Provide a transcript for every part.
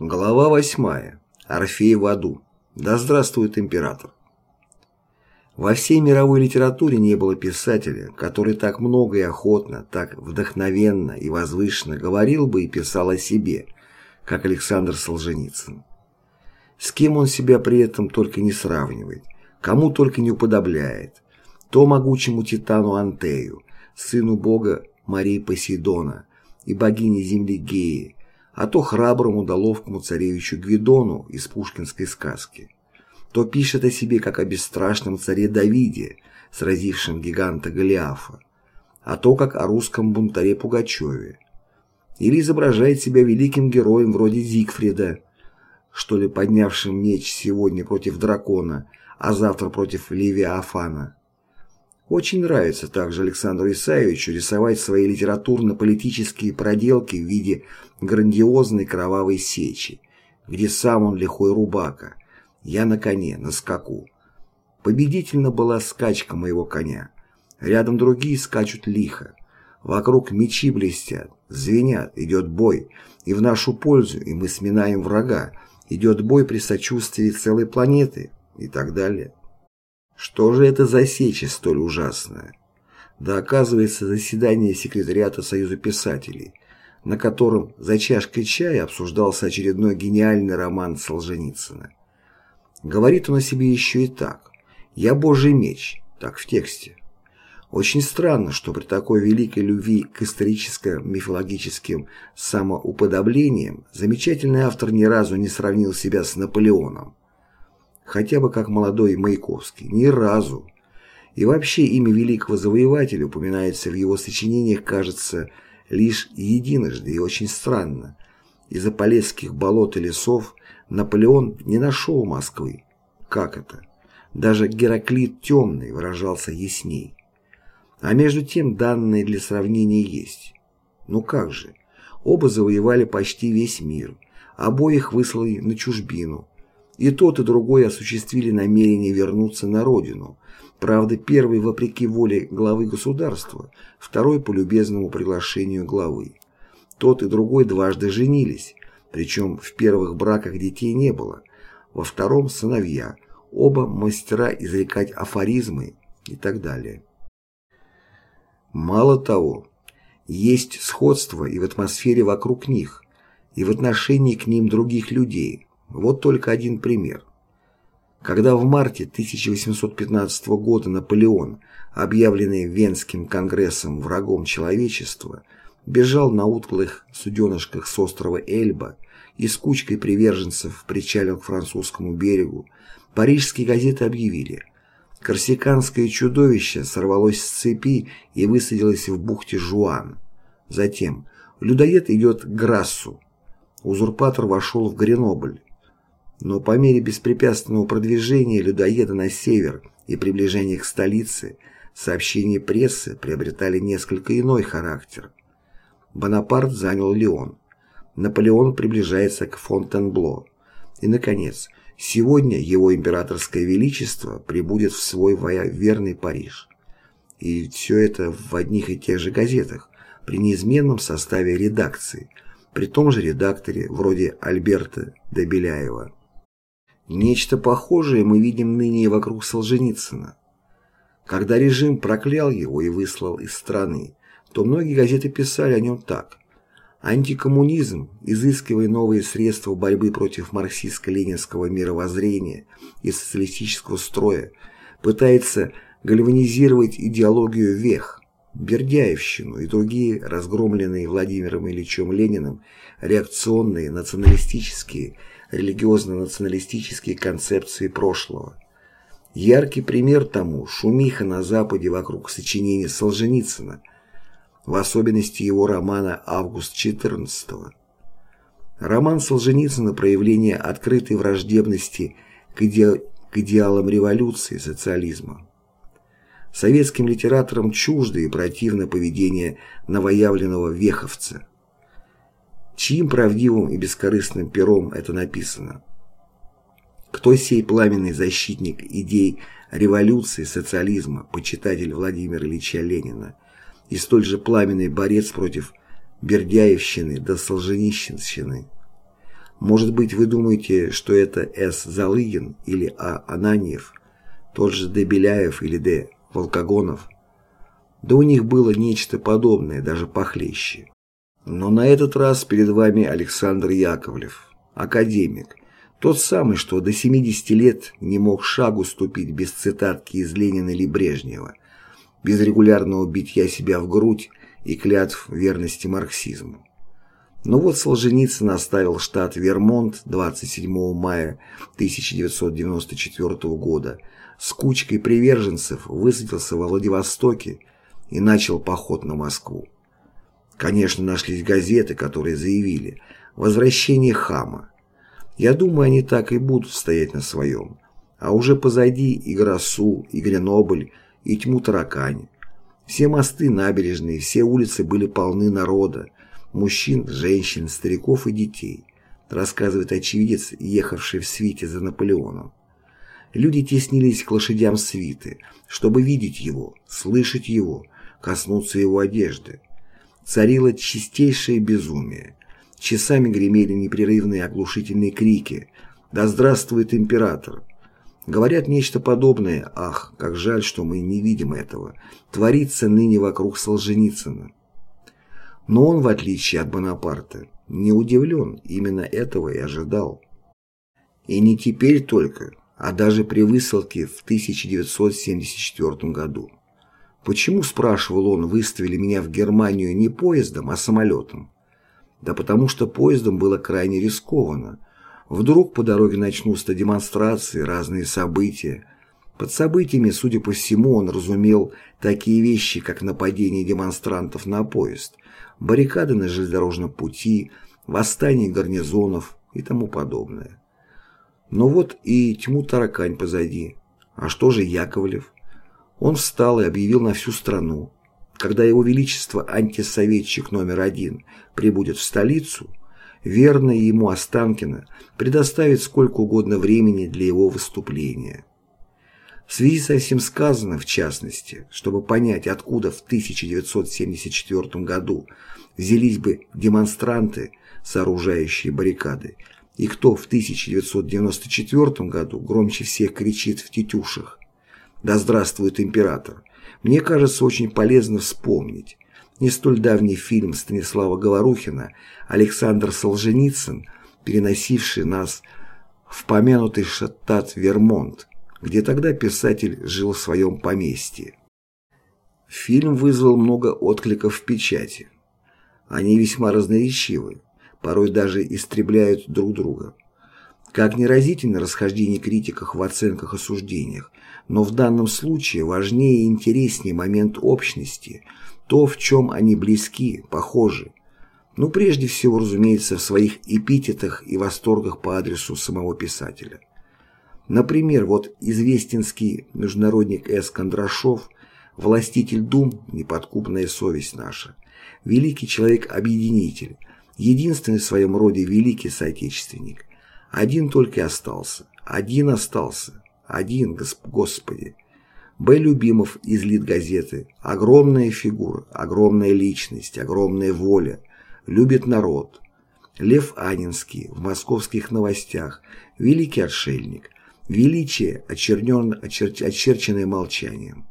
Глава восьмая. Орфей в аду. Да здравствует император. Во всей мировой литературе не было писателя, который так много и охотно, так вдохновенно и возвышенно говорил бы и писал о себе, как Александр Солженицын. С кем он себя при этом только не сравнивает, кому только не уподобляет, то могучему титану Антею, сыну бога Марии Посейдона и богини земли Геи, а то храброму да ловкому царевичу Гвидону из пушкинской сказки, то пишет о себе как о бесстрашном царе Давиде, сразившем гиганта Голиафа, а то как о русском бунтаре Пугачеве, или изображает себя великим героем вроде Зигфрида, что ли поднявшим меч сегодня против дракона, а завтра против Левиафана. Очень нравится также Александру Исаевичу рисовать свои литературно-политические проделки в виде грандиозной кровавой сечи, где сам он лихой рубака, я на коне, на скаку. Победительна была скачка моего коня. Рядом другие скачут лихо. Вокруг мечи блестят, звенят, идет бой, и в нашу пользу, и мы сминаем врага, идет бой при сочувствии целой планеты и так далее. Что же это за сеча столь ужасная? Да оказывается заседание секретариата Союза писателей, на котором за чашкой чая обсуждался очередной гениальный роман Солженицына. Говорит он о себе еще и так. «Я Божий меч», так в тексте. Очень странно, что при такой великой любви к историческо-мифологическим самоуподоблениям замечательный автор ни разу не сравнил себя с Наполеоном хотя бы как молодой Маяковский, ни разу. И вообще имя великого завоевателя упоминается в его сочинениях, кажется, лишь единожды и очень странно. Из-за полесских болот и лесов Наполеон не нашел Москвы. Как это? Даже Гераклит Темный выражался ясней. А между тем данные для сравнения есть. Ну как же? Оба завоевали почти весь мир. Обоих выслали на чужбину. И тот, и другой осуществили намерение вернуться на родину. Правда, первый вопреки воле главы государства, второй по любезному приглашению главы. Тот и другой дважды женились, причем в первых браках детей не было, во втором – сыновья, оба мастера изрекать афоризмы и так далее. Мало того, есть сходство и в атмосфере вокруг них, и в отношении к ним других людей – вот только один пример. Когда в марте 1815 года Наполеон, объявленный Венским конгрессом врагом человечества, бежал на утклых суденышках с острова Эльба и с кучкой приверженцев причалил к французскому берегу, парижские газеты объявили Корсиканское чудовище сорвалось с цепи и высадилось в бухте Жуан. Затем людоед идет к Грассу. Узурпатор вошел в Гренобль. Но по мере беспрепятственного продвижения людоеда на север и приближения к столице, сообщения прессы приобретали несколько иной характер. Бонапарт занял Лион. Наполеон приближается к Фонтенбло. И, наконец, сегодня его императорское величество прибудет в свой верный Париж. И все это в одних и тех же газетах, при неизменном составе редакции, при том же редакторе вроде Альберта Добеляева. Нечто похожее мы видим ныне вокруг Солженицына. Когда режим проклял его и выслал из страны, то многие газеты писали о нем так. Антикоммунизм, изыскивая новые средства борьбы против марксистско-ленинского мировоззрения и социалистического строя, пытается гальванизировать идеологию вех, Бердяевщину и другие разгромленные Владимиром Ильичем Лениным реакционные националистические религиозно-националистические концепции прошлого. Яркий пример тому – шумиха на Западе вокруг сочинений Солженицына, в особенности его романа «Август 14 Роман Солженицына – проявление открытой враждебности к, иде... к идеалам революции, социализма. Советским литераторам чуждо и противно поведение новоявленного веховца – чьим правдивым и бескорыстным пером это написано. Кто сей пламенный защитник идей революции, социализма, почитатель Владимира Ильича Ленина и столь же пламенный борец против Бердяевщины до Солженищенщины? Может быть, вы думаете, что это С. Залыгин или А. Ананьев, тот же Д. Беляев или Д. Волкогонов? Да у них было нечто подобное, даже похлеще. Но на этот раз перед вами Александр Яковлев, академик, тот самый, что до 70 лет не мог шагу ступить без цитатки из Ленина или Брежнева, без регулярного битья себя в грудь и клятв верности марксизму. Но вот Солженицын оставил штат Вермонт 27 мая 1994 года, с кучкой приверженцев высадился во Владивостоке и начал поход на Москву. Конечно, нашлись газеты, которые заявили «Возвращение хама». Я думаю, они так и будут стоять на своем. А уже позади и Гросу, и Гренобль, и тьму таракань. Все мосты набережные, все улицы были полны народа, мужчин, женщин, стариков и детей, рассказывает очевидец, ехавший в свите за Наполеоном. Люди теснились к лошадям свиты, чтобы видеть его, слышать его, коснуться его одежды. Царило чистейшее безумие. Часами гремели непрерывные оглушительные крики «Да здравствует император!» Говорят нечто подобное, ах, как жаль, что мы не видим этого, творится ныне вокруг Солженицына. Но он, в отличие от Бонапарта, не удивлен, именно этого и ожидал. И не теперь только, а даже при высылке в 1974 году. Почему, спрашивал он, выставили меня в Германию не поездом, а самолетом? Да потому что поездом было крайне рискованно, Вдруг по дороге начнутся демонстрации, разные события. Под событиями, судя по всему, он разумел такие вещи, как нападение демонстрантов на поезд, баррикады на железнодорожном пути, восстание гарнизонов и тому подобное. Но вот и тьму таракань позади. А что же Яковлев? Он встал и объявил на всю страну. Когда его величество антисоветчик номер один прибудет в столицу – верная ему Останкина предоставит сколько угодно времени для его выступления. В связи со всем сказанным, в частности, чтобы понять, откуда в 1974 году взялись бы демонстранты, сооружающие баррикады, и кто в 1994 году громче всех кричит в тетюшах «Да здравствует император!», мне кажется очень полезно вспомнить, не столь давний фильм Станислава Говорухина «Александр Солженицын», переносивший нас в помянутый штат Вермонт, где тогда писатель жил в своем поместье. Фильм вызвал много откликов в печати. Они весьма разноречивы, порой даже истребляют друг друга. Как неразительно расхождение критиков в оценках и суждениях, но в данном случае важнее и интереснее момент общности – то, в чем они близки, похожи. Ну, прежде всего, разумеется, в своих эпитетах и восторгах по адресу самого писателя. Например, вот известинский международник С. Кондрашов, властитель дум, неподкупная совесть наша, великий человек-объединитель, единственный в своем роде великий соотечественник. Один только остался, один остался, один, Господи. Б. Любимов из Литгазеты. Огромная фигура, огромная личность, огромная воля. Любит народ. Лев Анинский в московских новостях. Великий отшельник. Величие, очернен, очер, очерченное молчанием.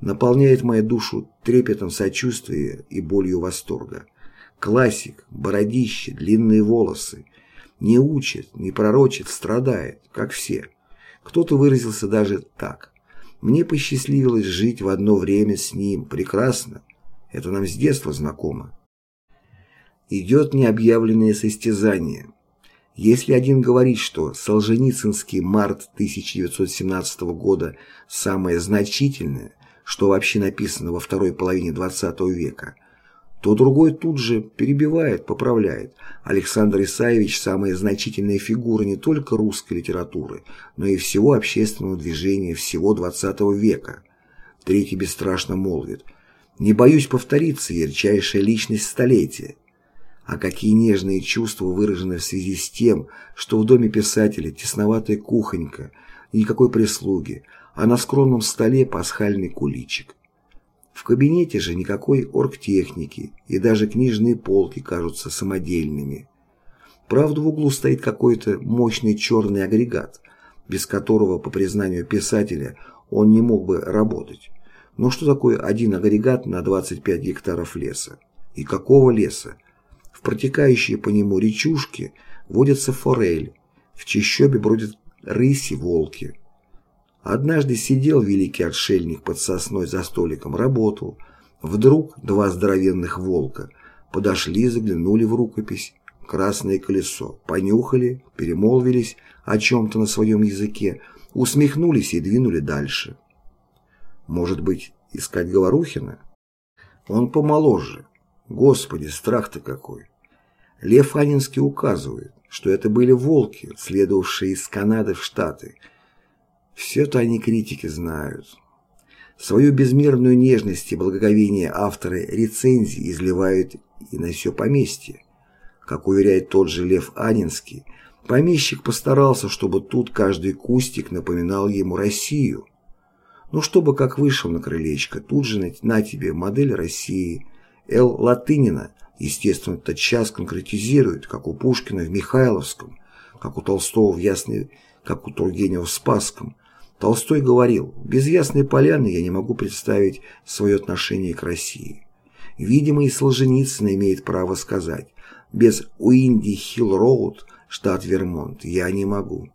Наполняет мою душу трепетом сочувствия и болью восторга. Классик, бородище, длинные волосы. Не учит, не пророчит, страдает, как все. Кто-то выразился даже так – мне посчастливилось жить в одно время с ним. Прекрасно. Это нам с детства знакомо. Идет необъявленное состязание. Если один говорит, что Солженицынский март 1917 года самое значительное, что вообще написано во второй половине XX века – то другой тут же перебивает, поправляет. Александр Исаевич – самая значительная фигура не только русской литературы, но и всего общественного движения всего XX века. Третий бесстрашно молвит. «Не боюсь повториться, ярчайшая личность столетия». А какие нежные чувства выражены в связи с тем, что в доме писателя тесноватая кухонька, никакой прислуги, а на скромном столе пасхальный куличик. В кабинете же никакой оргтехники, и даже книжные полки кажутся самодельными. Правда, в углу стоит какой-то мощный черный агрегат, без которого, по признанию писателя, он не мог бы работать. Но что такое один агрегат на 25 гектаров леса? И какого леса? В протекающей по нему речушке водится форель, в чащобе бродят рыси-волки. Однажды сидел великий отшельник под сосной за столиком, работал. Вдруг два здоровенных волка подошли, заглянули в рукопись. Красное колесо. Понюхали, перемолвились о чем-то на своем языке, усмехнулись и двинули дальше. Может быть, искать Говорухина? Он помоложе. Господи, страх-то какой. Лев Анинский указывает, что это были волки, следовавшие из Канады в Штаты. Все это они критики знают. Свою безмерную нежность и благоговение авторы рецензий изливают и на все поместье. Как уверяет тот же Лев Анинский, помещик постарался, чтобы тут каждый кустик напоминал ему Россию. Ну, чтобы как вышел на крылечко, тут же на, на тебе модель России. Л. Латынина, естественно, тотчас конкретизирует, как у Пушкина в Михайловском, как у Толстого в Ясной, как у Тургенева в Спасском. Толстой говорил, без Ясной Поляны я не могу представить свое отношение к России. Видимо, и Солженицын имеет право сказать, без Уинди Хилл Роуд, штат Вермонт, я не могу.